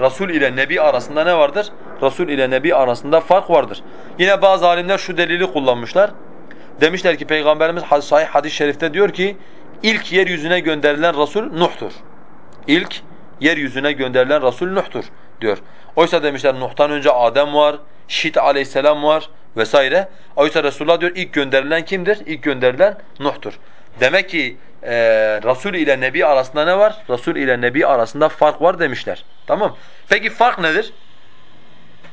Resul ile Nebi arasında ne vardır? Resul ile Nebi arasında fark vardır. Yine bazı alimler şu delili kullanmışlar. Demişler ki Peygamberimiz sahih hadis-i şerifte diyor ki ilk yeryüzüne gönderilen Resul Nuh'tur. İlk yeryüzüne gönderilen Resul Nuh'tur diyor. Oysa demişler Nuh'tan önce Adem var, Şit aleyhisselam var vesaire. Oysa Resulullah diyor ilk gönderilen kimdir? İlk gönderilen Nuh'tur. Demek ki e, Resul ile Nebi arasında ne var? Resul ile Nebi arasında fark var demişler. Tamam. Peki fark nedir?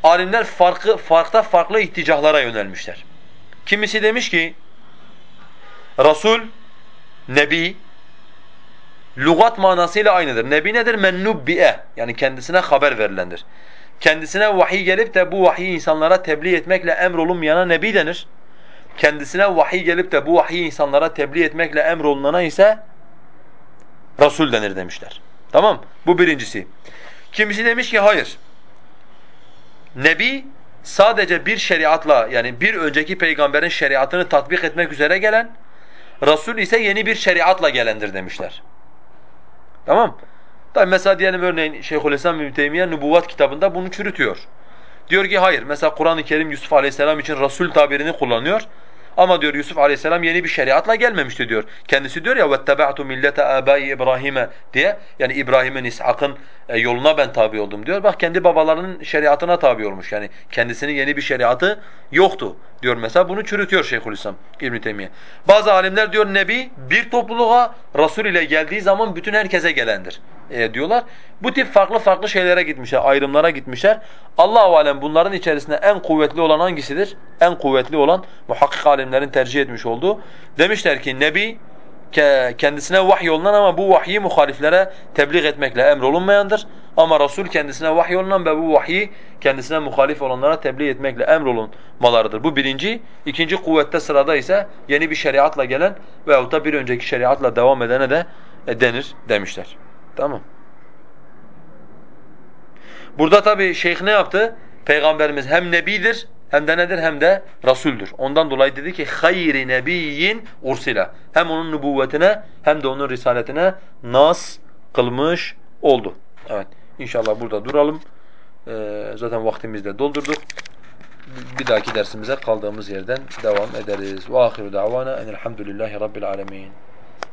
Alimler farkı farkta farklı ihticahlara yönelmişler. Kimisi demiş ki Resul, Nebi lügat manasıyla aynıdır. Nebi nedir? Mennubbi'e yani kendisine haber verilendir. Kendisine vahiy gelip de bu vahiyi insanlara tebliğ etmekle emrolunmayana nebi denir. Kendisine vahiy gelip de bu vahiyi insanlara tebliğ etmekle emrolunana ise Resul denir demişler. Tamam? Bu birincisi. Kimisi demiş ki hayır. Nebi sadece bir şeriatla yani bir önceki peygamberin şeriatını tatbik etmek üzere gelen, Resul ise yeni bir şeriatla gelendir demişler. Tamam? Tabi mesela diyelim örneğin Şeyhülislam İbn Teymiye Nübüvvet kitabında bunu çürütüyor. Diyor ki hayır mesela Kur'an-ı Kerim Yusuf Aleyhisselam için Resul tabirini kullanıyor. Ama diyor Yusuf Aleyhisselam yeni bir şeriatla gelmemişti diyor. Kendisi diyor ya وَاتَّبَعْتُ مِلَّةَ آبَاءِ İbrahim'e diye yani İbrahim'in, İshak'ın e, yoluna ben tabi oldum diyor. Bak kendi babalarının şeriatına tabi olmuş. Yani kendisinin yeni bir şeriatı yoktu diyor mesela. Bunu çürütüyor Şeyhülislam İbn Teymiye. Bazı alimler diyor Nebi bir topluluğa Resul ile geldiği zaman bütün herkese gelendir e, diyorlar. Bu tip farklı farklı şeylere gitmişler, ayrımlara gitmişler. Allah-u Alem bunların içerisinde en kuvvetli olan hangisidir? En kuvvetli olan muhakkik alimlerin tercih etmiş olduğu. Demişler ki Nebi kendisine vahiy yolunan ama bu vahyi muhaliflere tebliğ etmekle emrolunmayandır. Ama Resul kendisine vahiy yolunan ve bu vahyi kendisine muhalif olanlara tebliğ etmekle emrolunmalarıdır. Bu birinci. İkinci kuvvette sırada ise yeni bir şeriatla gelen veyahut da bir önceki şeriatla devam edene de e, denir demişler. Tamam. Burada tabi şeyh ne yaptı? Peygamberimiz hem nebidir hem de nedir hem de rasuldür. Ondan dolayı dedi ki hayri nebiyyin ursila. Hem onun nübüvvetine hem de onun risaletine nas kılmış oldu. Evet. İnşallah burada duralım. Ee, zaten vaktimizi de doldurduk. Bir dahaki dersimize kaldığımız yerden devam ederiz. Ve ahiru davana enelhamdülillahi rabbil alemin.